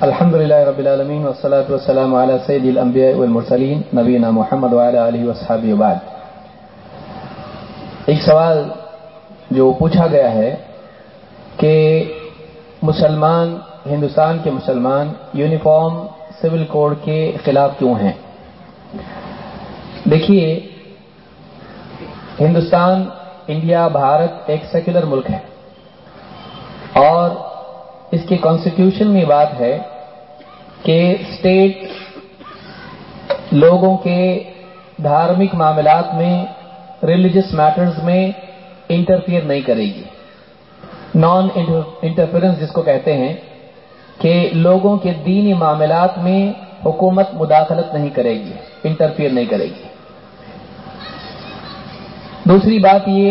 الحمد للہ رب العالمین والصلاة والسلام على سید الانبیاء والمرسلین نبینا محمد وعلى علیہ وصحابہ وبعد ایک سوال جو پوچھا گیا ہے کہ مسلمان، ہندوستان کے مسلمان یونیفارم سول کوڈ کے خلاف کیوں ہیں؟ دیکھیے، ہندوستان، انڈیا، بھارت ایک سیکولر ملک ہے اور اس کے کانسٹیٹیوشن میں بات ہے کہ اسٹیٹ لوگوں کے دھارمک معاملات میں ریلیجس میٹرز میں انٹرفیئر نہیں کرے گی۔ نان انٹرفیئرنس جس کو کہتے ہیں کہ لوگوں کے دینی معاملات میں حکومت مداخلت نہیں کرے گی انٹرفیئر نہیں کرے گی۔ دوسری بات یہ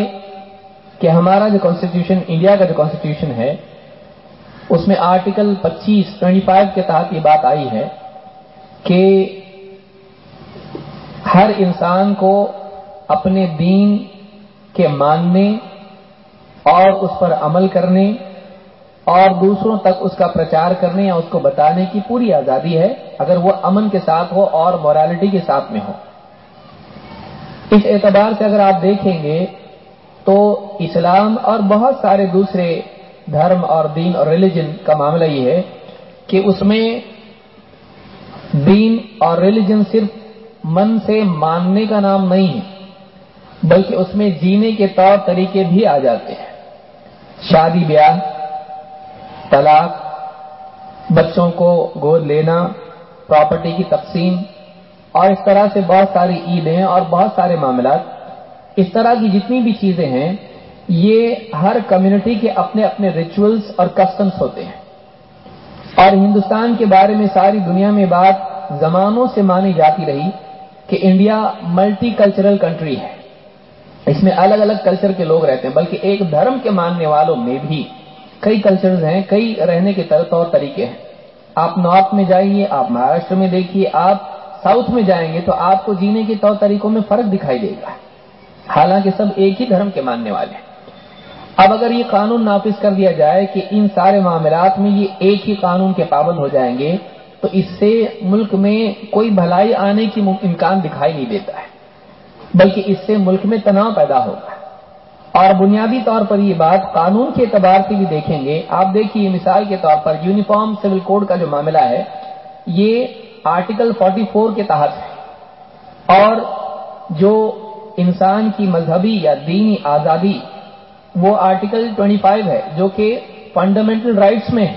کہ ہمارا جو کانسٹیٹیوشن انڈیا کا جو کانسٹیٹیوشن ہے اس میں آرٹیکل پچیس ٹوینٹی فائیو کے تحت یہ بات آئی ہے کہ ہر انسان کو اپنے دین کے ماننے اور اس پر عمل کرنے اور دوسروں تک اس کا پرچار کرنے یا اس کو بتانے کی پوری آزادی ہے، اگر وہ امن کے ساتھ ہو اور مورالٹی کے ساتھ میں ہو۔ اس اعتبار سے اگر آپ دیکھیں گے تو اسلام اور بہت سارے دوسرے دھرم اور دین اور ریلیجن کا معاملہ یہ ہے کہ اس میں دین اور ریلیجن صرف من سے ماننے کا نام نہیں ہے، بلکہ اس میں جینے کے طور طریقے بھی آ جاتے ہیں۔ شادی بیاہ، طلاق، بچوں کو گود لینا پراپرٹی کی تقسیم، اور اس طرح سے بہت ساری عیدیں اور بہت سارے معاملات۔ اس طرح کی جتنی بھی چیزیں ہیں یہ ہر کمیونٹی کے اپنے اپنے ریچولز اور کسٹمس ہوتے ہیں۔ اور ہندوستان کے بارے میں ساری دنیا میں بات زمانوں سے مانی جاتی رہی کہ انڈیا ملٹی کلچرل کنٹری ہے۔ اس میں الگ الگ کلچر کے لوگ رہتے ہیں، بلکہ ایک دھرم کے ماننے والوں میں بھی کئی کلچرز ہیں، کئی رہنے کے طور طریقے ہیں۔ آپ نارتھ میں جائیے، آپ مہاراشٹر میں دیکھیے، آپ ساؤتھ میں جائیں گے تو آپ کو جینے کے طور طریقوں میں فرق دکھائی دے گا۔ حالانکہ سب ایک ہی دھرم کے ماننے والے ہیں۔ اب اگر یہ قانون نافذ کر دیا جائے کہ ان سارے معاملات میں یہ ایک ہی قانون کے پابند ہو جائیں گے، تو اس سے ملک میں کوئی بھلائی آنے کی امکان دکھائی نہیں دیتا ہے، بلکہ اس سے ملک میں تناؤ پیدا ہوگا اور بنیادی طور پر یہ بات قانون کے اعتبار سے بھی دیکھیں گے۔ آپ دیکھیے مثال کے طور پر یونیفارم سول کوڈ کا جو معاملہ ہے، یہ آرٹیکل 44 کے تحت ہے۔ اور جو انسان کی مذہبی یا دینی آزادی وہ آرٹیکل 25 ہے جو کہ فنڈامنٹل رائٹس میں ہے.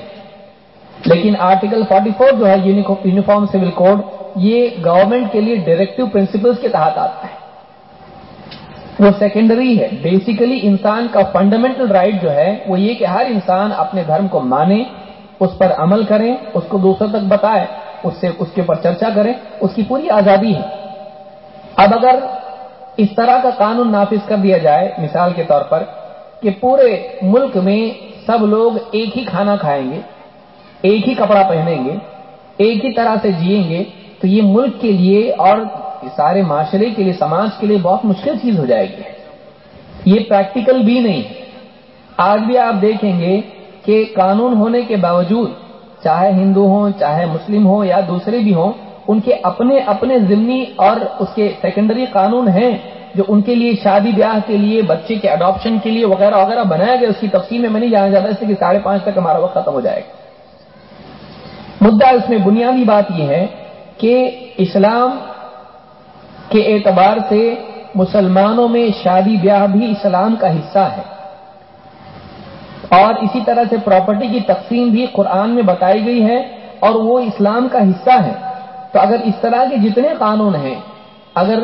لیکن آرٹیکل 44 جو ہے یونیفارم سول کوڈ یہ گورنمنٹ کے لیے ڈائریکٹو پرنسپلس کے تحت آتا ہے. وہ سیکنڈری ہے. بیسیکلی انسان کا فنڈامنٹل رائٹ جو ہے، وہ یہ کہ ہر انسان اپنے دھرم کو مانے، اس پر عمل کریں، اس کو دوسروں تک بتائے اس سے اس کے اوپر چرچا کریں، اس کی پوری آزادی ہے. اب اگر اس طرح کا قانون نافذ کر دیا جائے، مثال کے طور پر کہ پورے ملک میں سب لوگ ایک ہی کھانا کھائیں گے، ایک ہی کپڑا پہنیں گے، ایک ہی طرح سے جیئیں گے، تو یہ ملک کے لیے اور سارے معاشرے کے لیے، سماج کے لیے بہت مشکل چیز ہو جائے گی۔ یہ پریکٹیکل بھی نہیں۔ آج بھی آپ دیکھیں گے کہ قانون ہونے کے باوجود، چاہے ہندو ہوں، چاہے مسلم ہوں یا دوسرے بھی ہوں، ان کے اپنے اپنے ضمنی اور اس کے سیکنڈری قانون ہیں۔ جو ان کے لیے شادی بیاہ کے لیے، بچے کے اڈاپشن کے لیے وغیرہ وغیرہ بنایا گیا، اس کی تفصیل میں میں نہیں جانا چاہتا، اس لیے کہ ساڑھے پانچ تک ہمارا وقت ختم ہو جائے گا۔ مدعا اس میں بنیادی بات یہ ہے کہ اسلام کے اعتبار سے مسلمانوں میں شادی بیاہ بھی اسلام کا حصہ ہے۔ اور اسی طرح سے پراپرٹی کی تقسیم بھی قرآن میں بتائی گئی ہے اور وہ اسلام کا حصہ ہے۔ تو اگر اس طرح کے جتنے قانون ہیں، اگر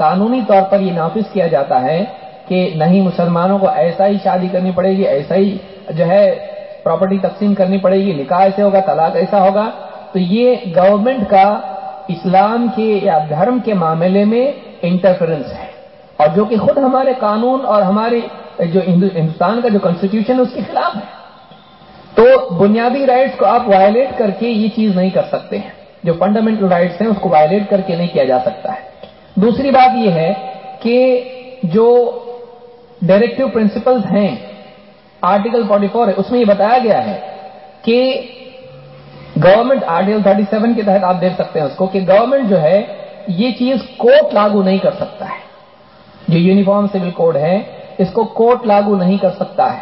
قانونی طور پر یہ نافذ کیا جاتا ہے کہ نہیں مسلمانوں کو ایسا ہی شادی کرنی پڑے گی، ایسا ہی جو ہے پراپرٹی تقسیم کرنی پڑے گی، نکاح ایسے ہوگا، طلاق ایسا ہوگا۔ تو یہ گورنمنٹ کا اسلام کے یا دھرم کے معاملے میں انٹرفرنس ہے۔ اور جو کہ خود ہمارے قانون اور ہمارے جو ہندوستان کا جو کانسٹیٹیوشن ہے، اس کے خلاف ہے۔ تو بنیادی رائٹس کو آپ وائلیٹ کر کے یہ چیز نہیں کر سکتے ہیں۔ جو فنڈامنٹل رائٹس ہیں، اس کو وائلیٹ کر کے نہیں کیا جا سکتا ہے۔ دوسری بات یہ ہے کہ جو ڈائریکٹو پرنسپلز ہیں آرٹیکل 44 ہے، اس میں یہ بتایا گیا ہے کہ گورنمنٹ آرٹیکل تھرٹی سیون کے تحت آپ دیکھ سکتے ہیں اس کو کہ گورنمنٹ جو ہے یہ چیز کوٹ لاگو نہیں کر سکتا ہے۔ جو یونیفارم سول کوڈ ہے، اس کو کوٹ لاگو نہیں کر سکتا ہے۔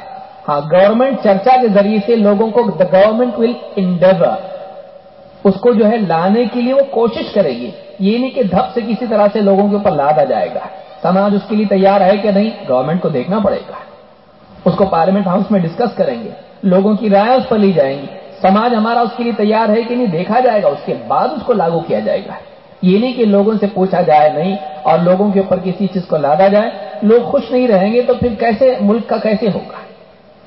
ہاں گورنمنٹ چرچا کے ذریعے سے لوگوں کو دا گورنمنٹ ول انڈیور اس کو جو ہے لانے کے لیے وہ کوشش کرے گی۔ یہ نہیں کہ دھپ سے کسی طرح سے لوگوں کے اوپر لادا جائے گا۔ سماج اس کے لیے تیار ہے کہ نہیں گورنمنٹ کو دیکھنا پڑے گا۔ اس کو پارلیمنٹ ہاؤس میں ڈسکس کریں گے۔ لوگوں کی رائے اس پر لی جائیں گی۔ سماج ہمارا اس کے لیے تیار ہے کہ نہیں، دیکھا جائے گا، اس کے بعد اس کو لاگو کیا جائے گا۔ یہ نہیں کہ لوگوں سے پوچھا جائے نہیں اور لوگوں کے اوپر کسی چیز کو لادا جائے۔ لوگ خوش نہیں رہیں گے تو پھر کیسے ملک کا کیسے ہوگا؟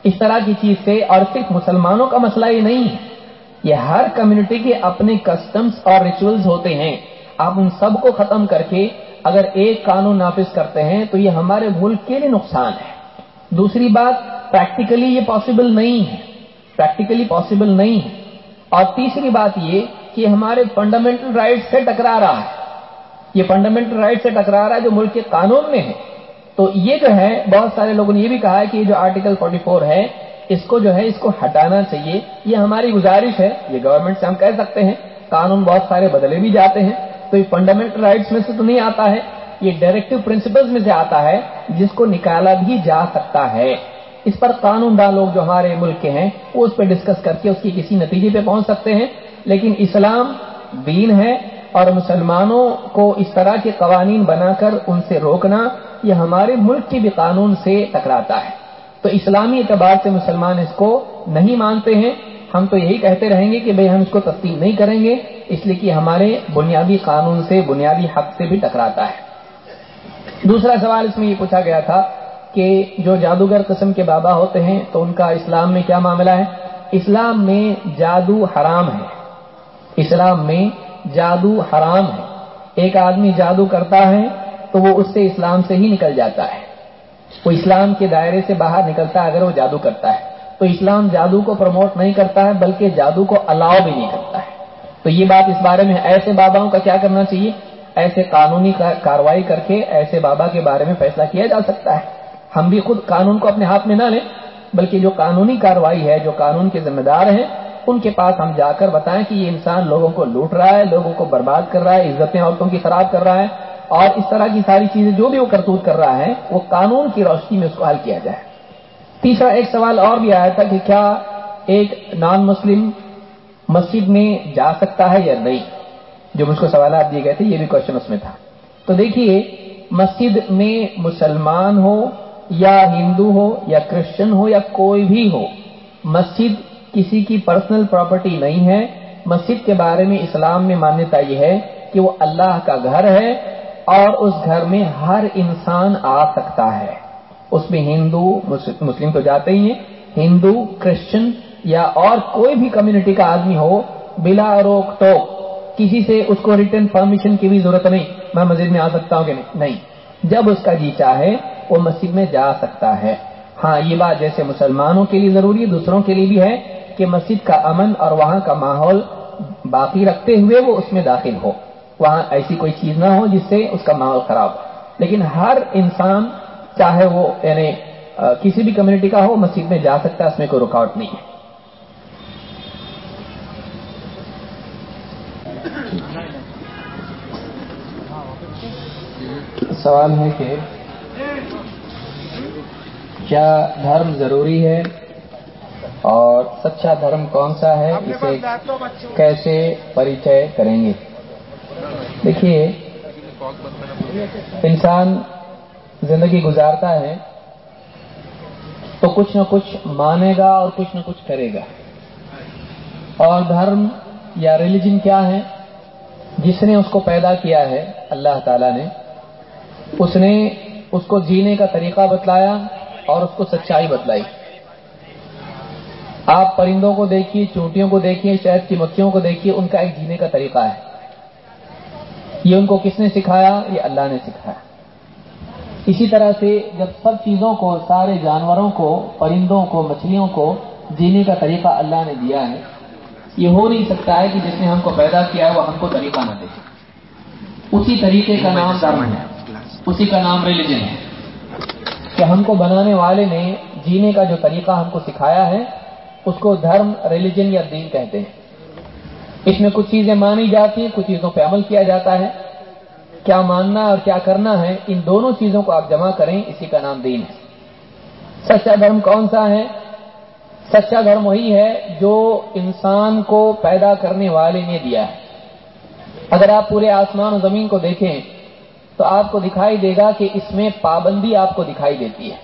اس طرح کی چیز سے اور صرف مسلمانوں کا مسئلہ یہ نہیں ہے۔ یہ ہر کمیونٹی کے اپنے کسٹمز اور ریچولز ہوتے ہیں۔ آپ ان سب کو ختم کر کے اگر ایک قانون نافذ کرتے ہیں تو یہ ہمارے ملک کے لیے نقصان ہے۔ دوسری بات پریکٹیکلی یہ پاسبل نہیں ہے۔ پریکٹیکلی پاسبل نہیں ہے۔ اور تیسری بات یہ کہ ہمارے فنڈامنٹل رائٹ سے ٹکرا رہا ہے۔ یہ فنڈامنٹل رائٹ سے ٹکرا رہا ہے جو ملک کے قانون میں ہے۔ تو یہ جو ہے، بہت سارے لوگوں نے یہ بھی کہا ہے کہ یہ جو آرٹیکل 44 ہے، اس کو جو ہے، اس کو ہٹانا چاہیے۔ یہ ہماری گزارش ہے۔ یہ گورنمنٹ سے ہم کہہ سکتے ہیں۔ قانون بہت سارے بدلے بھی جاتے ہیں۔ تو یہ فنڈامنٹل رائٹس میں سے تو نہیں آتا ہے، یہ ڈائریکٹو پرنسپلز میں سے آتا ہے جس کو نکالا بھی جا سکتا ہے۔ اس پر قانون دان لوگ جو ہمارے ملک کے ہیں، وہ اس پہ ڈسکس کر کے اس کی کسی نتیجے پہ پہنچ سکتے ہیں۔ لیکن اسلام دین ہے اور مسلمانوں کو اس طرح کے قوانین بنا کر ان سے روکنا یہ ہمارے ملک کے بھی قانون سے ٹکراتا ہے۔ تو اسلامی اعتبار سے مسلمان اس کو نہیں مانتے ہیں۔ ہم تو یہی کہتے رہیں گے کہ بھئی ہم اس کو تسلیم نہیں کریں گے، اس لیے کہ ہمارے بنیادی قانون سے، بنیادی حق سے بھی ٹکراتا ہے۔ دوسرا سوال اس میں یہ پوچھا گیا تھا کہ جو جادوگر قسم کے بابا ہوتے ہیں تو ان کا اسلام میں کیا معاملہ ہے؟ اسلام میں جادو حرام ہے۔ اسلام میں جادو حرام ہے۔ ایک آدمی جادو کرتا ہے تو وہ اس سے اسلام سے ہی نکل جاتا ہے۔ وہ اسلام کے دائرے سے باہر نکلتا ہے اگر وہ جادو کرتا ہے۔ تو اسلام جادو کو پروموٹ نہیں کرتا ہے، بلکہ جادو کو الاؤ بھی نہیں کرتا ہے۔ تو یہ بات اس بارے میں ایسے باباؤں کا کیا کرنا چاہیے؟ ایسے قانونی کاروائی کر کے ایسے بابا کے بارے میں فیصلہ کیا جا سکتا ہے۔ ہم بھی خود قانون کو اپنے ہاتھ میں نہ لیں، بلکہ جو قانونی کاروائی ہے، جو قانون کے ذمہ دار ہیں، ان کے پاس ہم جا کر بتائیں کہ یہ انسان لوگوں کو لوٹ رہا ہے، لوگوں کو برباد کر رہا ہے، عزتیں عورتوں کی خراب کر رہا ہے۔ اور اس طرح کی ساری چیزیں جو بھی وہ کرتوت کر رہا ہے، وہ قانون کی روشنی میں اس کو حل کیا جائے۔ تیسرا ایک سوال اور بھی آیا تھا کہ کیا ایک نان مسلم مسجد میں جا سکتا ہے یا نہیں؟ جو مجھ کو سوالات دیے گئے تھے، یہ بھی کوشچن اس میں تھا۔ تو دیکھیے، مسجد میں مسلمان ہو یا ہندو ہو یا کرسچن ہو یا کوئی بھی ہو، مسجد کسی کی پرسنل پراپرٹی نہیں ہے۔ مسجد کے بارے میں اسلام میں مانیتا یہ ہے کہ وہ اللہ کا گھر ہے اور اس گھر میں ہر انسان آ سکتا ہے۔ اس میں ہندو مسلم تو جاتے ہی ہیں، ہندو، کرسچن یا اور کوئی بھی کمیونٹی کا آدمی ہو، بلا روک ٹوک، کسی سے اس کو ریٹرن پرمیشن کی بھی ضرورت نہیں، میں مسجد میں آ سکتا ہوں کہ نہیں۔ جب اس کا جی چاہے، وہ مسجد میں جا سکتا ہے۔ ہاں یہ بات جیسے مسلمانوں کے لیے ضروری ہے، دوسروں کے لیے بھی ہے کہ مسجد کا امن اور وہاں کا ماحول باقی رکھتے ہوئے وہ اس میں داخل ہو۔ وہاں ایسی کوئی چیز نہ ہو جس سے اس کا ماحول خراب ہو۔ لیکن ہر انسان چاہے وہ یعنی کسی بھی کمیونٹی کا ہو مسجد میں جا سکتا ہے اس میں کوئی رکاوٹ نہیں ہے۔ سوال ہے کہ کیا دھرم ضروری ہے؟ اور سچا دھرم کون سا ہے؟ اسے کیسے پریچے کریں گے؟ دیکھیے انسان زندگی گزارتا ہے، تو کچھ نہ کچھ مانے گا اور کچھ نہ کچھ کرے گا۔ اور دھرم یا ریلیجن کیا ہے؟ جس نے اس کو پیدا کیا ہے، اللہ تعالی نے۔ اس نے اس کو جینے کا طریقہ بتلایا اور اس کو سچائی بتلائی۔ آپ پرندوں کو دیکھیے، چونٹیوں کو دیکھیے، شہد کی مکھیوں کو دیکھیے، ان کا ایک جینے کا طریقہ ہے۔ یہ ان کو کس نے سکھایا؟ یہ اللہ نے سکھایا۔ اسی طرح سے جب سب چیزوں کو سارے جانوروں کو پرندوں کو مچھلیوں کو جینے کا طریقہ اللہ نے دیا ہے یہ ہو نہیں سکتا ہے کہ جس نے ہم کو پیدا کیا ہے وہ ہم کو طریقہ نہ دے۔ اسی طریقے کا نام دھرم ہے اسی کا نام ریلیجن ہے۔ کہ ہم کو بنانے والے نے جینے کا جو طریقہ ہم کو سکھایا ہے اس کو دھرم ریلیجن یا دین کہتے ہیں۔ اس میں کچھ چیزیں مانی جاتی ہیں کچھ چیزوں پہ عمل کیا جاتا ہے۔ کیا ماننا اور کیا کرنا ہے، ان دونوں چیزوں کو آپ جمع کریں، اسی کا نام دین ہے۔ سچا دھرم کون سا ہے؟ سچا دھرم وہی ہے جو انسان کو پیدا کرنے والے نے دیا ہے۔ اگر آپ پورے آسمان و زمین کو دیکھیں، تو آپ کو دکھائی دے گا کہ اس میں پابندی آپ کو دکھائی دیتی ہے۔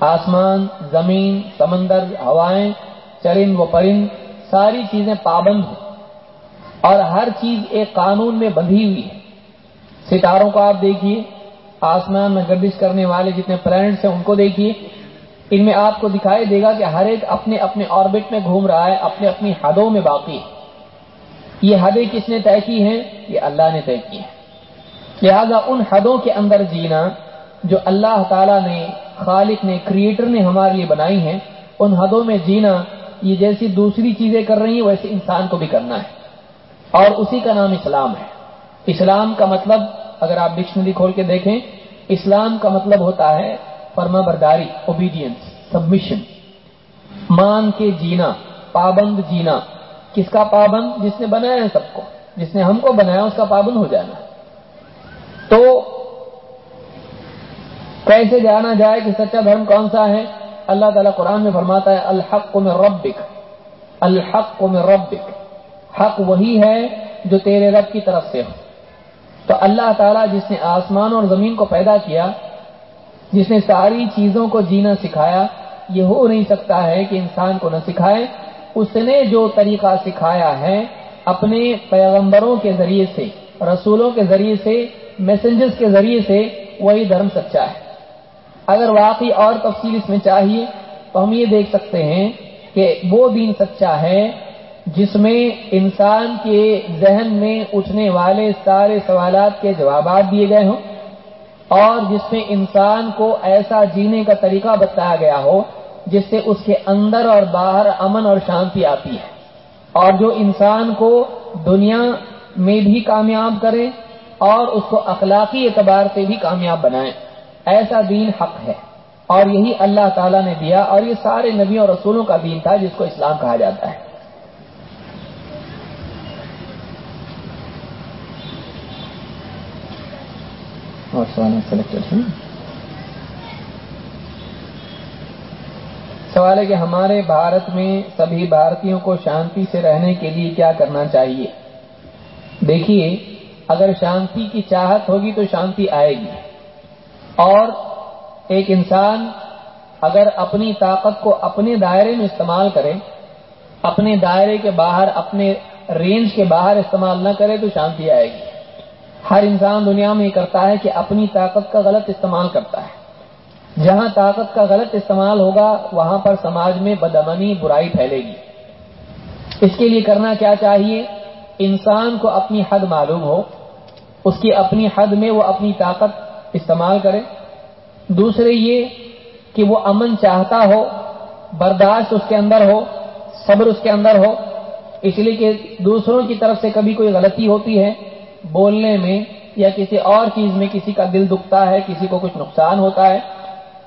آسمان، زمین، سمندر، ہوائیں، چرند و پرند، ساری چیزیں پابند ہیں۔ اور ہر چیز ایک قانون میں بندھی ہوئی ہے۔ ستاروں کو آپ دیکھیے، آسمان میں گردش کرنے والے جتنے پلانٹس ہیں ان کو دیکھیے۔ ان میں آپ کو دکھائی دے گا کہ ہر ایک اپنے اپنے آربٹ میں گھوم رہا ہے، اپنے اپنی حدوں میں باقی ہے۔ یہ حدیں کس نے طے کی ہیں؟ یہ اللہ نے طے کی ہیں۔ لہذا ان حدوں کے اندر جینا جو اللہ تعالی نے، خالق نے کریٹر نے ہمارے لیے بنائی ہیں، ان حدوں میں جینا یہ جیسی دوسری چیزیں کر رہی ہیں، ویسے انسان کو بھی کرنا ہے۔ اور اسی کا نام اسلام ہے۔ اسلام کا مطلب اگر آپ ڈکشنری کھول کے دیکھیں، اسلام کا مطلب ہوتا ہے فرما برداری اوبیڈینس سبمیشن مان کے جینا، پابند جینا. کس کا پابند؟ جس نے بنایا ہے سب کو. جس نے ہم کو بنایا، اس کا پابند ہو جانا. تو کیسے جانا جائے کہ سچا دھرم کون سا ہے؟ اللہ تعالیٰ قرآن میں فرماتا ہے، الحق میں ربک. الحق میں ربک. حق وہی ہے جو تیرے رب کی طرف سے ہو. تو اللہ تعالیٰ جس نے آسمان اور زمین کو پیدا کیا، جس نے ساری چیزوں کو جینا سکھایا، یہ ہو نہیں سکتا ہے کہ انسان کو نہ سکھائے۔ اس نے جو طریقہ سکھایا ہے اپنے پیغمبروں کے ذریعے سے، رسولوں کے ذریعے سے میسنجرز کے ذریعے سے، وہی دھرم سچا ہے۔ اگر واقعی اور تفصیل اس میں چاہیے تو ہم یہ دیکھ سکتے ہیں کہ وہ دین سچا ہے جس میں انسان کے ذہن میں اٹھنے والے سارے سوالات کے جوابات دیے گئے ہوں اور جس میں انسان کو ایسا جینے کا طریقہ بتایا گیا ہو جس سے اس کے اندر اور باہر امن اور شانتی آتی ہے اور جو انسان کو دنیا میں بھی کامیاب کرے اور اس کو اخلاقی اعتبار سے بھی کامیاب بنائے، ایسا دین حق ہے۔ اور یہی اللہ تعالیٰ نے دیا اور یہ سارے نبیوں اور رسولوں کا دین تھا جس کو اسلام کہا جاتا ہے۔ اور سوال ہے کہ ہمارے بھارت میں سبھی بھارتیوں کو شانتی سے رہنے کے لیے کیا کرنا چاہیے؟ دیکھیے، اگر شانتی کی چاہت ہوگی تو شانتی آئے گی۔ اور ایک انسان اگر اپنی طاقت کو اپنے دائرے میں استعمال کرے، اپنے دائرے کے باہر، اپنے رینج کے باہر استعمال نہ کرے تو شانتی آئے گی۔ ہر انسان دنیا میں یہ کرتا ہے کہ اپنی طاقت کا غلط استعمال کرتا ہے۔ جہاں طاقت کا غلط استعمال ہوگا، وہاں پر سماج میں بدمنی، برائی پھیلے گی۔ اس کے لیے کرنا کیا چاہیے؟ انسان کو اپنی حد معلوم ہو، اس کی اپنی حد میں وہ اپنی طاقت استعمال کرے۔ دوسرے یہ کہ وہ امن چاہتا ہو، برداشت اس کے اندر ہو، صبر اس کے اندر ہو۔ اس لیے کہ دوسروں کی طرف سے کبھی کوئی غلطی ہوتی ہے بولنے میں یا کسی اور چیز میں کسی کا دل دکھتا ہے، کسی کو کچھ نقصان ہوتا ہے۔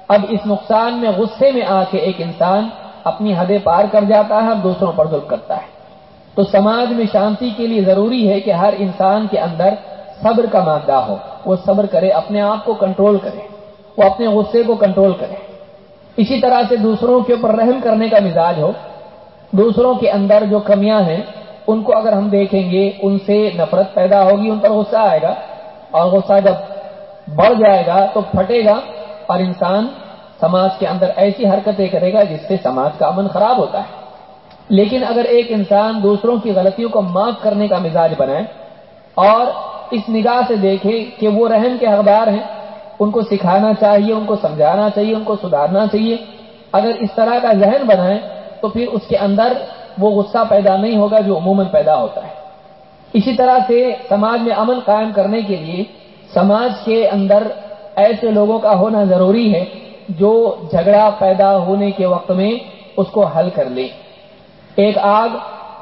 اب اس نقصان میں غصے میں آ کے ایک انسان اپنی حدیں پار کر جاتا ہے اور دوسروں پر ظلم کرتا ہے۔ تو سماج میں شانتی کے لیے ضروری ہے کہ ہر انسان کے اندر صبر کا مادہ ہو۔ وہ صبر کرے، اپنے آپ کو کنٹرول کرے۔ وہ اپنے غصے کو کنٹرول کرے۔ اسی طرح سے دوسروں کے اوپر رحم کرنے کا مزاج ہو۔ دوسروں کے اندر جو کمیاں ہیں ان کو اگر ہم دیکھیں گے، ان سے نفرت پیدا ہوگی، ان پر غصہ آئے گا اور غصہ جب بڑھ جائے گا تو پھٹے گا اور انسان سماج کے اندر ایسی حرکتیں کرے گا جس سے سماج کا امن خراب ہوتا ہے۔ لیکن اگر ایک انسان دوسروں کی غلطیوں کو معاف کرنے کا مزاج بنائے اور اس نگاہ سے دیکھے کہ وہ رحم کے حقدار ہیں، ان کو سکھانا چاہیے، ان کو سمجھانا چاہیے، ان کو سدھارنا چاہیے، اگر اس طرح کا ذہن بنائے تو پھر اس کے اندر وہ غصہ پیدا نہیں ہوگا جو عموماً پیدا ہوتا ہے۔ اسی طرح سے سماج میں امن قائم کرنے کے لیے سماج کے اندر ایسے لوگوں کا ہونا ضروری ہے جو جھگڑا پیدا ہونے کے وقت میں اس کو حل کر لے ایک آگ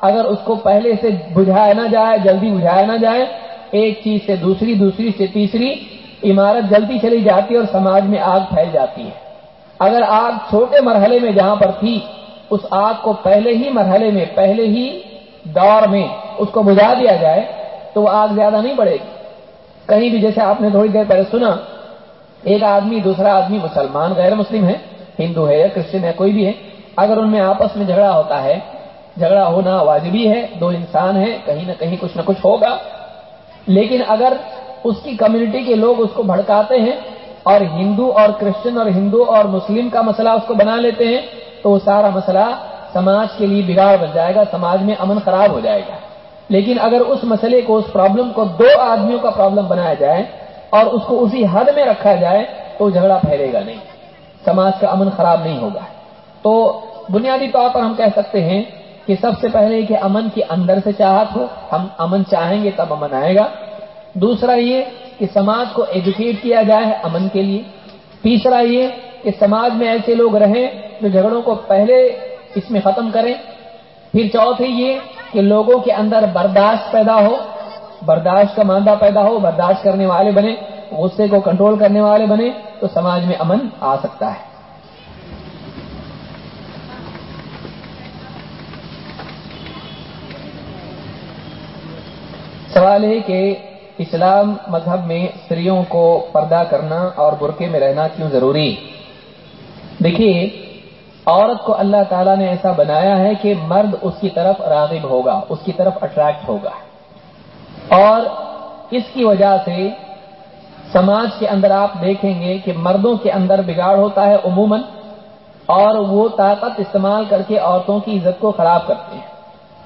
اگر اس کو پہلے سے بجھایا نہ جائے، جلدی بجھایا نہ جائے، ایک چیز سے دوسری دوسری سے تیسری عمارت جلدی چلی جاتی ہے اور سماج میں آگ پھیل جاتی ہے۔ اگر آگ چھوٹے مرحلے میں جہاں پر تھی اس آگ کو پہلے ہی مرحلے میں، پہلے ہی دور میں اس کو بجھا دیا جائے تو وہ آگ زیادہ نہیں بڑھے گی۔ کہیں بھی جیسے آپ نے تھوڑی دیر پہلے سنا، ایک آدمی دوسرا آدمی مسلمان، غیر مسلم ہے، ہندو ہے یا کرسچن ہے، کوئی بھی ہے، اگر ان میں آپس میں جھگڑا ہوتا ہے، جھگڑا ہونا واجبی ہے، دو انسان ہیں، کہیں نہ کہیں کچھ نہ کچھ ہوگا۔ لیکن اگر اس کی کمیونٹی کے لوگ اس کو بھڑکاتے ہیں اور ہندو اور کرسچن اور ہندو اور مسلم کا مسئلہ اس کو بنا لیتے ہیں تو وہ سارا مسئلہ سماج کے لیے بگاڑ بن جائے گا، سماج میں امن خراب ہو جائے گا۔ لیکن اگر اس مسئلے کو، اس پرابلم کو دو آدمیوں کا پرابلم بنایا جائے اور اس کو اسی حد میں رکھا جائے تو جھگڑا پھیلے گا نہیں۔ سماج کا امن خراب نہیں ہوگا۔ تو بنیادی طور پر ہم کہہ سکتے ہیں کہ سب سے پہلے کہ امن کی اندر سے چاہت ہو، ہم امن چاہیں گے تب امن آئے گا۔ دوسرا یہ کہ سماج کو ایجوکیٹ کیا جائے امن کے لیے۔ تیسرا یہ کہ سماج میں ایسے لوگ رہیں جو جھگڑوں کو پہلے اس میں ختم کریں۔ پھر چوتھے یہ کہ لوگوں کے اندر برداشت پیدا ہو، برداشت کا ماندہ پیدا ہو، برداشت کرنے والے بنے غصے کو کنٹرول کرنے والے بنے تو سماج میں امن آ سکتا ہے۔ سوال ہے کہ اسلام مذہب میں استریوں کو پردہ کرنا اور برقعے میں رہنا کیوں ضروری؟ دیکھیے، عورت کو اللہ تعالیٰ نے ایسا بنایا ہے کہ مرد اس کی طرف راغب ہوگا، اس کی طرف اٹریکٹ ہوگا۔ اور اس کی وجہ سے سماج کے اندر آپ دیکھیں گے کہ مردوں کے اندر بگاڑ ہوتا ہے عموماً، اور وہ طاقت استعمال کر کے عورتوں کی عزت کو خراب کرتے ہیں۔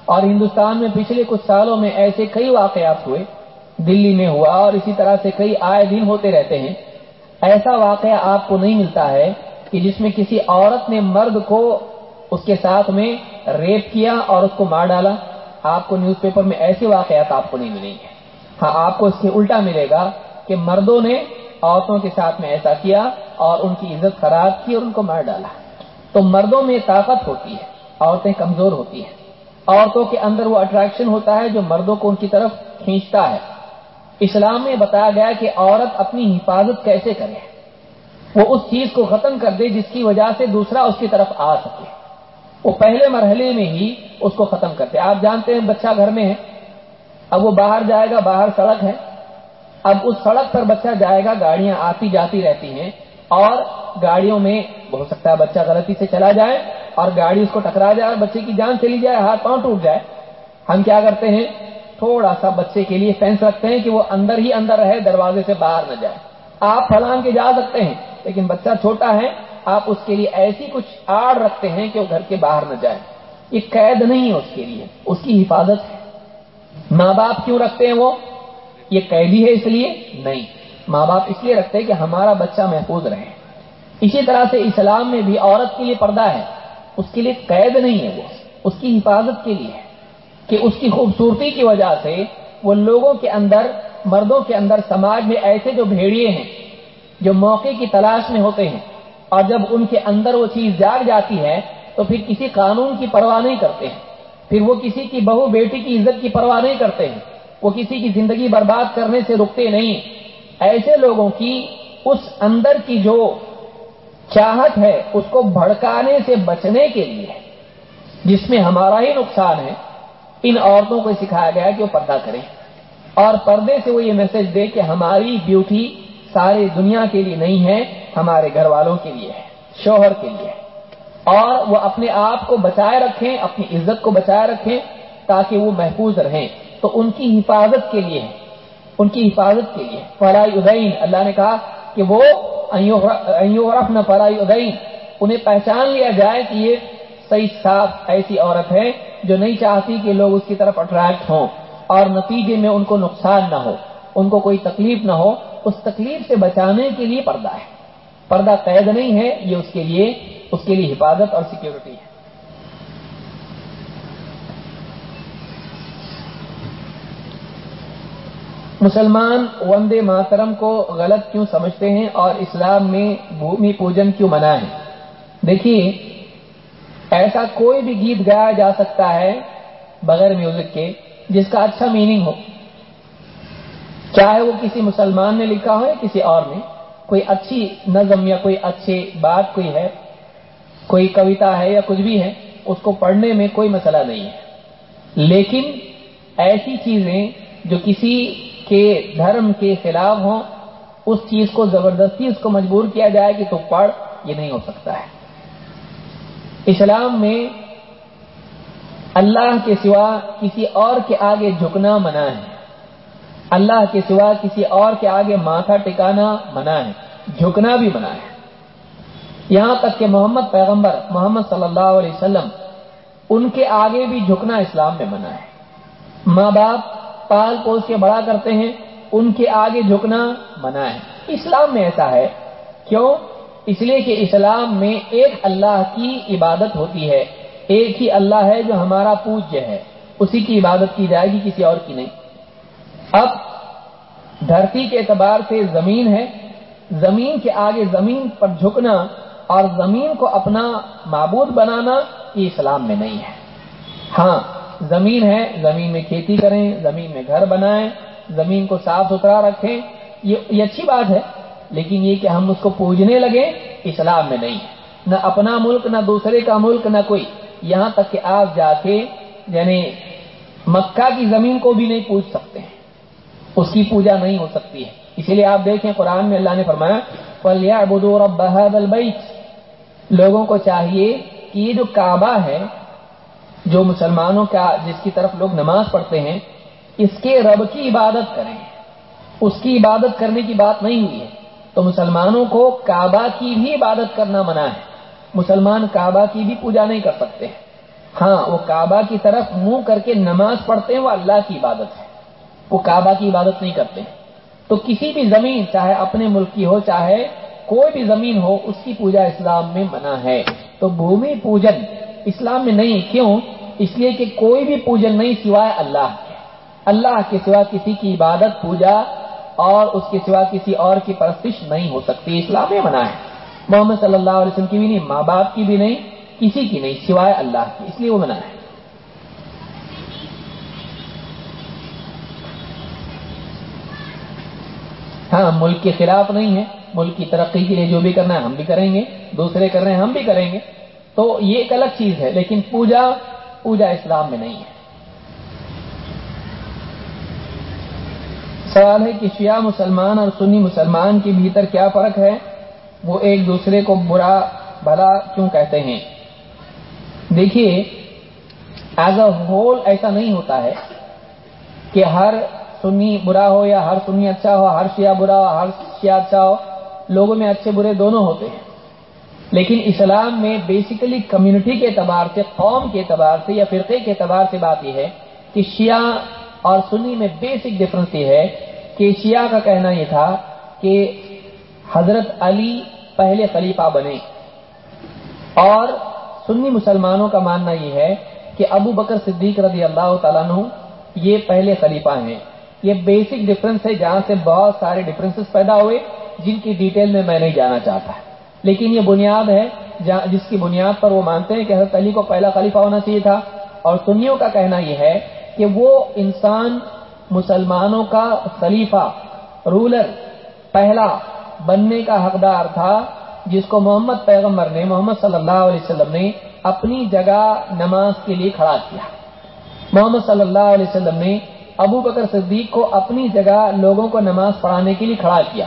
اور ہندوستان میں پچھلے کچھ سالوں میں ایسے کئی واقعات ہوئے، دلی میں ہوا اور اسی طرح سے کئی آئے دن ہوتے رہتے ہیں۔ ایسا واقعہ آپ کو نہیں ملتا ہے کہ جس میں کسی عورت نے مرد کو اس کے ساتھ میں ریپ کیا اور اس کو مار ڈالا، آپ کو نیوز پیپر میں ایسے واقعات آپ کو نہیں ملیں گے۔ ہاں آپ کو اس کے الٹا ملے گا کہ مردوں نے عورتوں کے ساتھ میں ایسا کیا اور ان کی عزت خراب کی اور ان کو مار ڈالا۔ تو مردوں میں طاقت ہوتی ہے، عورتیں کمزور ہوتی ہیں۔ عورتوں کے اندر وہ اٹریکشن ہوتا ہے جو مردوں کو ان کی طرف کھینچتا ہے۔ اسلام میں بتایا گیا کہ عورت اپنی حفاظت کیسے کرے۔ وہ اس چیز کو ختم کر دے جس کی وجہ سے دوسرا اس کی طرف آ سکے۔ وہ پہلے مرحلے میں ہی اس کو ختم کرتے آپ جانتے ہیں بچہ گھر میں ہے اب وہ باہر جائے گا، باہر سڑک ہے۔ اب اس سڑک پر بچہ جائے گا، گاڑیاں آتی جاتی رہتی ہیں اور گاڑیوں میں ہو سکتا ہے بچہ غلطی سے چلا جائے اور گاڑی اس کو ٹکرا جائے اور بچے کی جان چلی جائے، ہاتھ پاؤں ٹوٹ جائے۔ ہم کیا کرتے ہیں؟ تھوڑا سا بچے کے لیے فینس رکھتے ہیں کہ وہ اندر ہی اندر رہے، دروازے سے باہر نہ جائے۔ آپ پھلان کے جا سکتے ہیں۔ لیکن بچہ چھوٹا ہے، آپ اس کے لیے ایسی کچھ آڑ رکھتے ہیں کہ وہ گھر کے باہر نہ جائے۔ یہ قید نہیں ہے اس کے لیے، اس کی حفاظت ہے۔ ماں باپ کیوں رکھتے ہیں وہ؟ یہ قیدی ہے اس لیے نہیں۔ ماں باپ اس لیے رکھتے ہیں کہ ہمارا بچہ محفوظ رہے۔ اسی طرح سے اسلام میں بھی عورت کے لیے پردہ ہے۔ اس کے لیے قید نہیں ہے وہ، اس کی حفاظت کے لیے ہے۔ کہ اس کی خوبصورتی کی وجہ سے وہ لوگوں کے اندر، مردوں کے اندر، سماج میں ایسے جو بھیڑیے ہیں جو موقع کی تلاش میں ہوتے ہیں اور جب ان کے اندر وہ چیز جاگ جاتی ہے، تو پھر کسی قانون کی پرواہ نہیں کرتے ہیں۔ پھر وہ کسی کی بہو بیٹی کی عزت کی پرواہ نہیں کرتے ہیں۔ وہ کسی کی زندگی برباد کرنے سے رکتے نہیں ایسے لوگوں کی اس اندر کی جو چاہت ہے، اس کو بھڑکانے سے بچنے کے لیے جس میں ہمارا ہی نقصان ہے۔ ان عورتوں کو سکھایا گیا کہ وہ پردہ کریں۔ اور پردے سے وہ یہ میسج دے کہ ہماری بیوٹی ساری دنیا کے لیے نہیں ہے، ہمارے گھر والوں کے لیے ہے، شوہر کے لیے اور وہ اپنے آپ کو بچائے رکھیں، اپنی عزت کو بچائے رکھیں تاکہ وہ محفوظ رہیں۔ تو ان کی حفاظت کے لیے، ان کی حفاظت کے لیے۔ فلائی ادین اللہ نے کہا کہ وہ رفن فلائی ادین انہیں پہچان لیا جائے کہ یہ صحیح صاف ایسی عورت ہے جو نہیں چاہتی کہ لوگ اس کی طرف اٹریکٹ ہوں اور نتیجے میں ان کو نقصان نہ ہو۔ ان کو کوئی تکلیف نہ ہو، اس تکلیف سے بچانے کے لیے پردہ ہے۔ پردہ قید نہیں ہے، یہ اس کے لیے، اس کے لیے حفاظت اور سیکیورٹی ہے۔ مسلمان وندے ماترم کو غلط کیوں سمجھتے ہیں اور اسلام میں بھومی پوجن کیوں منع ہے دیکھیے، ایسا کوئی بھی گیت گایا جا سکتا ہے بغیر میوزک کے، جس کا اچھا میننگ ہو۔ چاہے وہ کسی مسلمان نے لکھا ہو یا کسی اور نے، کوئی اچھی نظم یا کوئی اچھی بات کوئی ہے، کوئی کویتا ہے یا کچھ بھی ہے، اس کو پڑھنے میں کوئی مسئلہ نہیں ہے۔ لیکن ایسی چیزیں جو کسی کے دھرم کے خلاف ہوں، اس چیز کو زبردستی، اس کو مجبور کیا جائے کہ تو پڑھ، یہ نہیں ہو سکتا ہے۔ اسلام میں اللہ کے سوا کسی اور کے آگے جھکنا منع ہے۔ اللہ کے سوا کسی اور کے آگے ماتھا ٹکانا منع ہے، جھکنا بھی منع ہے۔ یہاں تک کہ محمد پیغمبر محمد صلی اللہ علیہ وسلم، ان کے آگے بھی جھکنا اسلام میں منع ہے۔ ماں باپ پال پوس کے بڑا کرتے ہیں، ان کے آگے جھکنا منع ہے۔ اسلام میں ایسا ہے۔ کیوں؟ اس لیے کہ اسلام میں ایک اللہ کی عبادت ہوتی ہے، ایک ہی اللہ ہے جو ہمارا پوجیہ ہے۔ اسی کی عبادت کی جائے گی، کسی اور کی نہیں۔ اب دھرتی کے اعتبار سے زمین ہے۔ زمین کے آگے زمین پر جھکنا اور زمین کو اپنا معبود بنانا یہ اسلام میں نہیں ہے۔ ہاں زمین ہے، زمین میں کھیتی کریں، زمین میں گھر بنائیں، زمین کو صاف ستھرا رکھیں۔ یہ اچھی بات ہے، لیکن یہ کہ ہم اس کو پوجنے لگے اسلام میں نہیں ہے۔ نہ اپنا ملک، نہ دوسرے کا ملک، نہ کوئی۔ یہاں تک کہ آپ جا کے یعنی مکہ کی زمین کو بھی نہیں پوچھ سکتے۔ ہیں اس کی پوجا نہیں ہو سکتی ہے۔ اسی لیے آپ دیکھیں قرآن میں اللہ نے فرمایا پلیا بدور لوگوں کو چاہیے کہ یہ جو کعبہ ہے، جو مسلمانوں کا، جس کی طرف لوگ نماز پڑھتے ہیں، اس کے رب کی عبادت کریں۔ اس کی عبادت کرنے کی بات نہیں ہوئی ہے۔ تو مسلمانوں کو کعبہ کی بھی عبادت کرنا منع ہے۔ مسلمان کعبہ کی بھی پوجا نہیں کر سکتے۔ ہاں وہ کعبہ کی طرف منہ کر کے نماز پڑھتے ہیں، وہ اللہ کی عبادت ہے۔ وہ کعبہ کی عبادت نہیں کرتے۔ تو کسی بھی زمین چاہے اپنے ملک کی ہو، چاہے کوئی بھی زمین ہو، اس کی پوجا اسلام میں منع ہے۔ تو بھومی پوجن اسلام میں نہیں، کیوں؟ اس لیے کہ کوئی بھی پوجن نہیں سوائے اللہ۔ کے اللہ کے سوا کسی کی عبادت، پوجا اور اس کے سوا کسی اور کی پرستش نہیں ہو سکتی۔ اسلام میں منع ہے۔ محمد صلی اللہ علیہ وسلم کی بھی نہیں، ماں باپ کی بھی نہیں، کسی کی نہیں، سوائے اللہ کی اس لیے وہ منع ہے۔ ہاں ملک کے خلاف نہیں ہے ملک کی ترقی کے لیے جو بھی کرنا ہے، ہم بھی کریں گے۔ دوسرے کر رہے ہیں، ہم بھی کریں گے۔ تو یہ ایک الگ چیز ہے، لیکن پوجا پوجا اسلام میں نہیں ہے۔ سوال ہے کہ شیعہ مسلمان اور سنی مسلمان کے بھیتر کیا فرق ہے؟ وہ ایک دوسرے کو برا، بھلا کیوں کہتے ہیں؟ دیکھیے ایز اے ہول ایسا نہیں ہوتا ہے کہ ہر سنی برا ہو یا ہر سنی اچھا ہو، ہر شیعہ برا ہو، ہر شیعہ اچھا ہو، لوگوں میں اچھے برے دونوں ہوتے ہیں۔ لیکن اسلام میں بیسیکلی کمیونٹی کے اعتبار سے، قوم کے اعتبار سے یا فرقے کے اعتبار سے بات یہ ہے کہ شیعہ اور سنی میں بیسک ڈفرنس یہ ہے کہ شیعہ کا کہنا یہ تھا کہ حضرت علی پہلے خلیفہ بنے۔ اور سنی مسلمانوں کا ماننا یہ ہے کہ ابو بکر صدیق رضی اللہ تعالیٰ عنہ یہ پہلے خلیفہ ہیں۔ یہ بیسک ڈفرنس ہے جہاں سے بہت سارے ڈفرینس پیدا ہوئے، جن کی ڈیٹیل میں میں نہیں جانا چاہتا۔ لیکن یہ بنیاد ہے جس کی بنیاد پر وہ مانتے ہیں کہ حضرت علی کو پہلا خلیفہ ہونا چاہیے تھا۔ اور سنیوں کا کہنا یہ ہے کہ وہ انسان مسلمانوں کا خلیفہ رولر پہلا بننے کا حقدار تھا، جس کو محمد پیغمبر نے، محمد صلی اللہ علیہ وسلم نے اپنی جگہ نماز کے لیے کھڑا کیا۔ محمد صلی اللہ علیہ وسلم نے ابو بکر صدیق کو اپنی جگہ لوگوں کو نماز پڑھانے کے لیے کھڑا کیا۔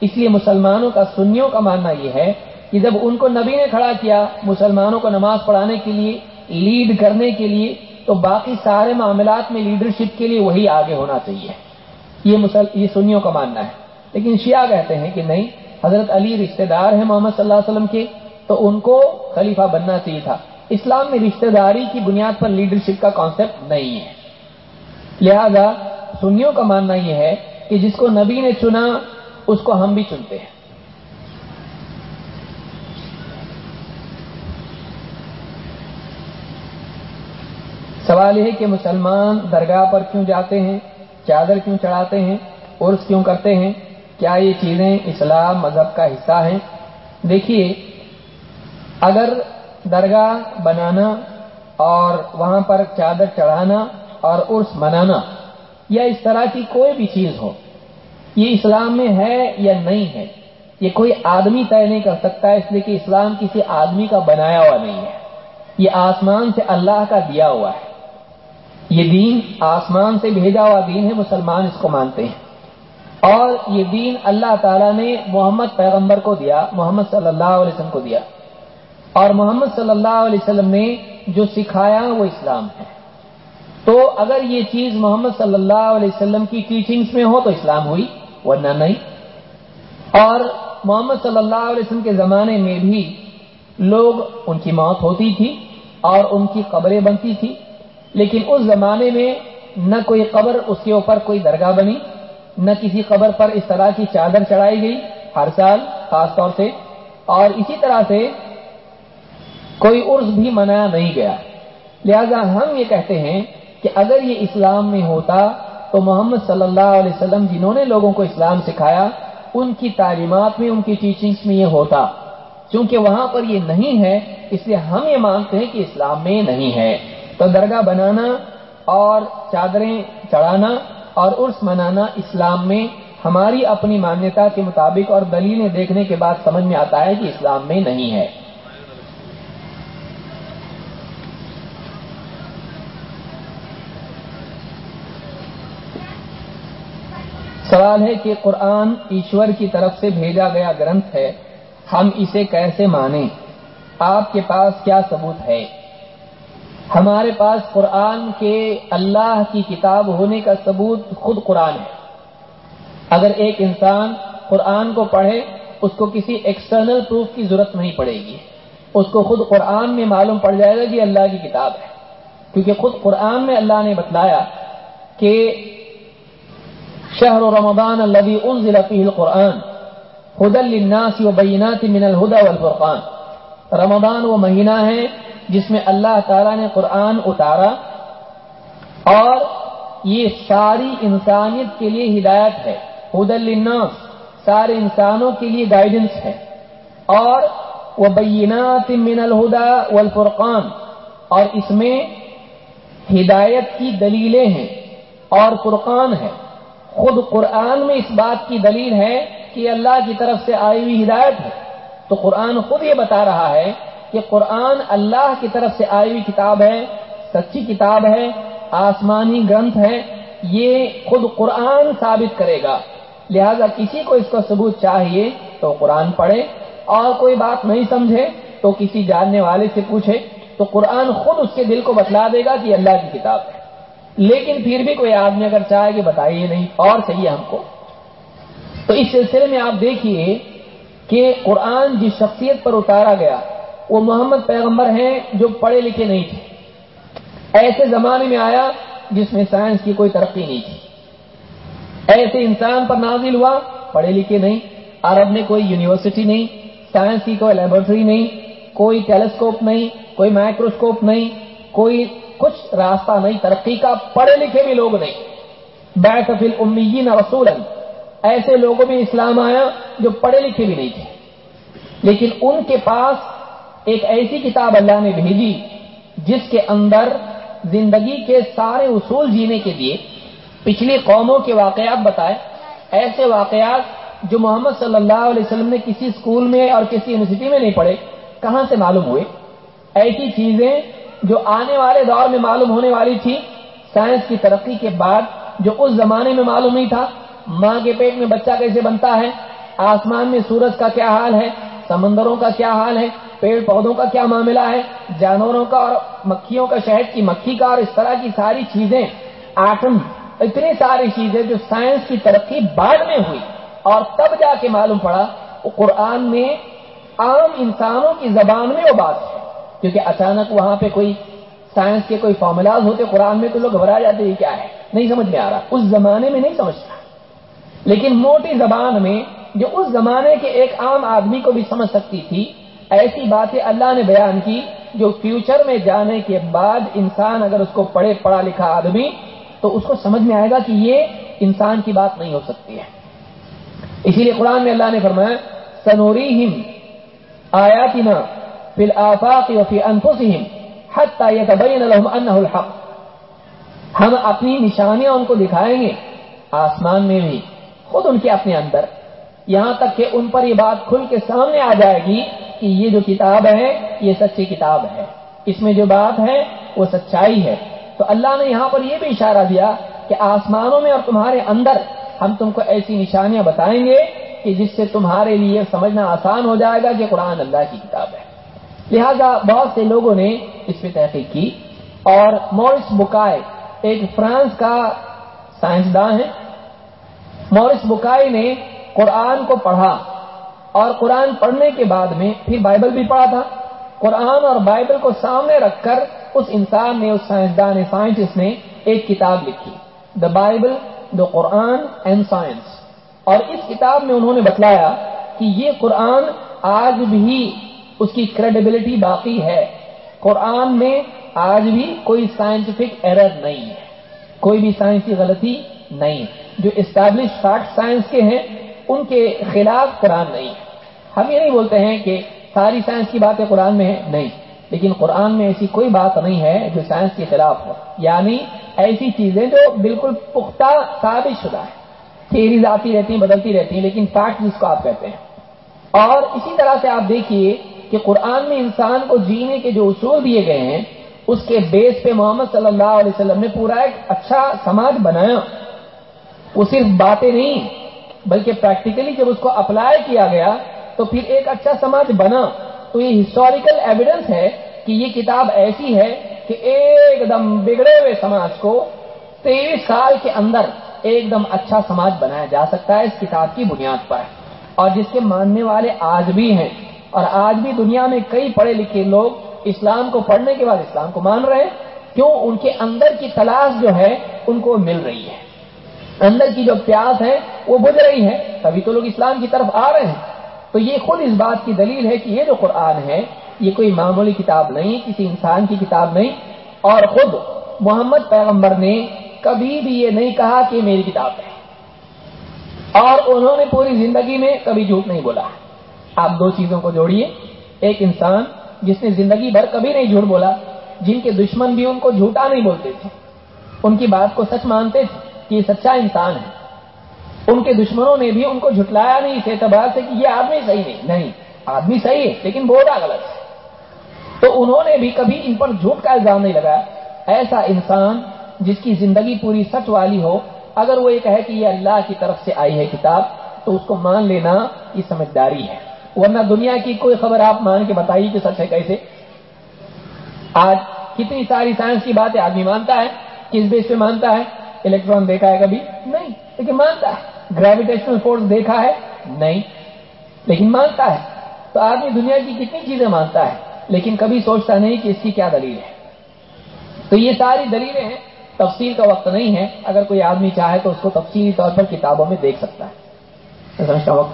اس لیے مسلمانوں کا سنیوں کا ماننا یہ ہے کہ جب ان کو نبی نے کھڑا کیا مسلمانوں کو نماز پڑھانے کے لیے لیڈ کرنے کے لیے، تو باقی سارے معاملات میں لیڈرشپ کے لیے وہی آگے ہونا چاہیے۔ یہ مسل، یہ سنیوں کا ماننا ہے۔ لیکن شیعہ کہتے ہیں کہ نہیں، حضرت علی رشتہ دار ہیں محمد صلی اللہ علیہ وسلم کے، تو ان کو خلیفہ بننا چاہیے تھا۔ اسلام میں رشتہ داری کی بنیاد پر لیڈرشپ کا کانسیپٹ نہیں ہے۔ لہذا سنیوں کا ماننا یہ ہے کہ جس کو نبی نے چنا، اس کو ہم بھی چنتے ہیں۔ سوال یہ ہے کہ مسلمان درگاہ پر کیوں جاتے ہیں؟ چادر کیوں چڑھاتے ہیں؟ عرس کیوں کرتے ہیں؟ کیا یہ چیزیں اسلام مذہب کا حصہ ہیں؟ دیکھیے، اگر درگاہ بنانا اور وہاں پر چادر چڑھانا اور عرس منانا، یا اس طرح کی کوئی بھی چیز ہو، یہ اسلام میں ہے یا نہیں ہے؟ یہ کوئی آدمی طے نہیں کر سکتا، اس لیے کہ اسلام کسی آدمی کا بنایا ہوا نہیں ہے۔ یہ آسمان سے اللہ کا دیا ہوا ہے۔ یہ دین آسمان سے بھیجا ہوا دین ہے، مسلمان اس کو مانتے ہیں۔ اور یہ دین اللہ تعالیٰ نے محمد پیغمبر کو دیا، محمد صلی اللہ علیہ وسلم کو دیا۔ اور محمد صلی اللہ علیہ وسلم نے جو سکھایا وہ اسلام ہے۔ تو اگر یہ چیز محمد صلی اللہ علیہ وسلم کی ٹیچنگز میں ہو تو اسلام ہوئی، ورنہ نہیں۔ اور محمد صلی اللہ علیہ وسلم کے زمانے میں بھی لوگ ان کی موت ہوتی تھی اور ان کی قبریں بنتی تھی، لیکن اس زمانے میں نہ کوئی قبر اس کے اوپر کوئی درگاہ بنی، نہ کسی قبر پر اس طرح کی چادر چڑھائی گئی ہر سال، خاص طور سے۔ اور اسی طرح سے کوئی عرض بھی منایا نہیں گیا۔ لہذا ہم یہ کہتے ہیں کہ اگر یہ اسلام میں ہوتا تو محمد صلی اللہ علیہ وسلم جنہوں نے لوگوں کو اسلام سکھایا، ان کی تعلیمات میں، ان کی ٹیچنگس میں یہ ہوتا۔ چونکہ وہاں پر یہ نہیں ہے، اس لیے ہم یہ مانتے ہیں کہ اسلام میں نہیں ہے۔ تو درگاہ بنانا اور چادریں چڑھانا اور عرس منانا اسلام میں ہماری اپنی مانیتا کے مطابق اور دلیلیں دیکھنے کے بعد سمجھ میں آتا ہے کہ اسلام میں نہیں ہے۔ سوال ہے کہ قرآن ایشور کی طرف سے بھیجا گیا گرنتھ ہے، ہم اسے کیسے مانیں؟ آپ کے پاس کیا ثبوت ہے؟ ہمارے پاس قرآن کے اللہ کی کتاب ہونے کا ثبوت خود قرآن ہے۔ اگر ایک انسان قرآن کو پڑھے، اس کو کسی ایکسٹرنل پروف کی ضرورت نہیں پڑے گی۔ اس کو خود قرآن میں معلوم پڑ جائے گا کہ اللہ کی کتاب ہے۔ کیونکہ خود قرآن میں اللہ نے بتلایا کہ شہر رمضان الذي انزل فيه القرآن. هدى للناس وبينات من الهدى والفرقان. رمضان وہ مہینہ ہے جس میں اللہ تعالی نے قرآن اتارا اور یہ ساری انسانیت کے لیے ہدایت ہے. ہدى للناس، سارے انسانوں کے لیے گائیڈنس ہے. اور وہ بینات من الہدا والفرقان. اور اس میں ہدایت کی دلیلیں ہیں اور فرقان ہے. خود قرآن میں اس بات کی دلیل ہے کہ اللہ کی طرف سے آئی ہوئی ہدایت ہے۔ تو قرآن خود یہ بتا رہا ہے کہ قرآن اللہ کی طرف سے آئی ہوئی کتاب ہے، سچی کتاب ہے، آسمانی گرنتھ ہے، یہ خود قرآن ثابت کرے گا۔ لہذا کسی کو اس کا ثبوت چاہیے تو قرآن پڑھے۔ اور کوئی بات نہیں سمجھے تو کسی جاننے والے سے پوچھے۔ تو قرآن خود اس کے دل کو بتلا دے گا کہ اللہ کی کتاب ہے۔ لیکن پھر بھی کوئی آدمی اگر چاہے کہ بتائیے نہیں، اور چاہیے ہم کو۔ تو اس سلسلے میں آپ دیکھیے کہ قرآن جس شخصیت پر اتارا گیا، وہ محمد پیغمبر ہیں جو پڑھے لکھے نہیں تھے۔ ایسے زمانے میں آیا جس میں سائنس کی کوئی ترقی نہیں تھی۔ ایسے انسان پر نازل ہوا، پڑھے لکھے نہیں۔ عرب میں کوئی یونیورسٹی نہیں، سائنس کی کوئی لیبورٹری نہیں، کوئی ٹیلیسکوپ نہیں، کوئی مائکروسکوپ نہیں، کوئی کچھ راستہ نہیں، ترقی کا پڑھے لکھے بھی لوگ نہیں۔ بیت فل امیین رسول ایسے لوگوں میں اسلام آیا جو پڑھے لکھے بھی نہیں تھے۔ لیکن ان کے پاس ایک ایسی کتاب اللہ نے بھیجی جس کے اندر زندگی کے سارے اصول جینے کے لیے پچھلی قوموں کے واقعات بتائے۔ ایسے واقعات جو محمد صلی اللہ علیہ وسلم نے کسی اسکول میں اور کسی یونیورسٹی میں نہیں پڑھے، کہاں سے معلوم ہوئے؟ ایسی چیزیں جو آنے والے دور میں معلوم ہونے والی تھی، سائنس کی ترقی کے بعد جو اس زمانے میں معلوم نہیں تھا، ماں کے پیٹ میں بچہ کیسے بنتا ہے؟ آسمان میں سورج کا کیا حال ہے؟ سمندروں کا کیا حال ہے؟ پیڑ پودوں کا کیا معاملہ ہے؟ جانوروں کا اور مکھیوں کا شہد کی مکھی کا اور اس طرح کی ساری چیزیں، آٹم، اتنی ساری چیزیں جو سائنس کی ترقی بعد میں ہوئی۔ اور تب جا کے معلوم پڑا، قرآن میں عام انسانوں کی زبان میں وہ بات ہے۔ کیونکہ اچانک وہاں پہ کوئی سائنس کے کوئی فارمولاز ہوتے قرآن میں تو لوگ گھبرا جاتے ہیں کیا ہے؟ نہیں سمجھ میں آ رہا۔ اس زمانے میں نہیں سمجھتا لیکن موٹی زبان میں جو اس زمانے کے ایک عام آدمی کو بھی سمجھ سکتی تھی، ایسی باتیں اللہ نے بیان کی جو فیوچر میں جانے کے بعد انسان اگر اس کو پڑھے، پڑھا لکھا آدمی، تو اس کو سمجھ میں آئے گا کہ یہ انسان کی بات نہیں ہو سکتی ہے۔ اسی لیے قرآن میں اللہ نے فرمایا سنوری ہم آیاتنا فی الآفاق وفی انفسهم حتی یتبین لهم انه الحق. ہم اپنی نشانیاں ان کو دکھائیں گے، آسمان میں بھی، خود ان کے اپنے اندر۔ یہاں تک کہ ان پر یہ بات کھل کے سامنے آ جائے گی کہ یہ جو کتاب ہے، یہ سچی کتاب ہے۔ اس میں جو بات ہے، وہ سچائی ہے۔ تو اللہ نے یہاں پر یہ بھی اشارہ دیا کہ آسمانوں میں اور تمہارے اندر ہم تم کو ایسی نشانیاں بتائیں گے کہ جس سے تمہارے لیے سمجھنا آسان ہو جائے گا کہ قرآن اللہ کی کتاب ہے۔ لہذا بہت سے لوگوں نے اس پہ تحقیق کی اور مورس بکائے ایک فرانس کا سائنسداں ہے مورس بکائی نے قرآن کو پڑھا اور قرآن پڑھنے کے بعد میں پھر بائبل بھی پڑھا تھا۔ قرآن اور بائبل کو سامنے رکھ کر اس انسان نے، اس سائنسدان سائنٹسٹ نے ایک کتاب لکھی the Bible the Quran and science اور اس کتاب میں انہوں نے بتلایا کہ یہ قرآن آج بھی اس کی کریڈیبلٹی باقی ہے۔ قرآن میں آج بھی کوئی سائنٹیفک ایرر نہیں ہے۔ کوئی بھی سائنسی غلطی نہیں۔ جو اسٹیبلش فیکٹ سائنس کے ہیں، ان کے خلاف قرآن نہیں ہے۔ ہم یہ نہیں بولتے ہیں کہ ساری سائنس کی باتیں قرآن میں ہیں، نہیں۔ لیکن قرآن میں ایسی کوئی بات نہیں ہے جو سائنس کے خلاف ہو۔ یعنی ایسی چیزیں جو بالکل پختہ ثابت شدہ ہے تھیریز آتی رہتی ہیں، بدلتی رہتی ہیں، لیکن فیکٹ جس کو آپ کہتے ہیں۔ اور اسی طرح سے آپ دیکھیے کہ قرآن میں انسان کو جینے کے جو اصول دیے گئے ہیں، اس کے بیس پہ محمد صلی اللہ علیہ وسلم نے پورا ایک اچھا سماج بنایا۔ وہ صرف باتیں نہیں، بلکہ پریکٹیکلی جب اس کو اپلائی کیا گیا، تو پھر ایک اچھا سماج بنا۔ تو یہ ہسٹوریکل ایویڈنس ہے کہ یہ کتاب ایسی ہے کہ ایک دم بگڑے ہوئے سماج کو تیئیس سال کے اندر ایک دم اچھا سماج بنایا جا سکتا ہے اس کتاب کی بنیاد پر۔ اور جس کے ماننے والے آج بھی ہیں۔ اور آج بھی دنیا میں کئی پڑھے لکھے لوگ اسلام کو پڑھنے کے بعد اسلام کو مان رہے ہیں، کیوں؟ ان کے اندر کی تلاش جو ہے، ان کو مل رہی ہے۔ اندر کی جو پیاس ہے، وہ بجھ رہی ہے۔ تبھی تو لوگ اسلام کی طرف آ رہے ہیں۔ تو یہ خود اس بات کی دلیل ہے کہ یہ جو قرآن ہے، یہ کوئی معمولی کتاب نہیں، کسی انسان کی کتاب نہیں۔ اور خود محمد پیغمبر نے کبھی بھی یہ نہیں کہا کہ میری کتاب ہے۔ اور انہوں نے پوری زندگی میں کبھی جھوٹ نہیں بولا۔ آپ دو چیزوں کو جوڑیے۔ ایک انسان جس نے زندگی بھر کبھی نہیں جھوٹ بولا، جن کے دشمن بھی ان کو جھوٹا نہیں بولتے تھے۔ ان کی بات کو سچ مانتے تھے کہ یہ سچا انسان ہے۔ ان کے دشمنوں نے بھی ان کو جھٹلایا نہیں، اس اعتبار سے کہ یہ آدمی صحیح نہیں۔ نہیں، آدمی صحیح ہے، لیکن بولا غلط ہے۔ تو انہوں نے بھی کبھی ان پر جھوٹ کا الزام نہیں لگایا۔ ایسا انسان جس کی زندگی پوری سچ والی ہو، اگر وہ یہ کہے کہ یہ اللہ کی طرف سے آئی ہے کتاب، تو اس کو مان لینا یہ سمجھداری ہے۔ ورنہ دنیا کی کوئی خبر آپ مان کے بتائیے کہ سچ ہے کیسے؟ آج کتنی ساری سائنس کی باتیں آدمی مانتا ہے، کس بیس پہ مانتا ہے؟ الیکٹران دیکھا ہے کبھی؟ نہیں، لیکن مانتا ہے۔ گریویٹیشنل فورس دیکھا ہے؟ نہیں، لیکن مانتا ہے۔ تو آدمی دنیا کی کتنی چیزیں مانتا ہے، لیکن کبھی سوچتا نہیں کہ اس کی کیا دلیل ہے۔ تو یہ ساری دلیلیں ہیں، تفصیل کا وقت نہیں ہے۔ اگر کوئی آدمی چاہے تو اس کو تفصیلی طور پر کتابوں میں دیکھ سکتا ہے۔ وقت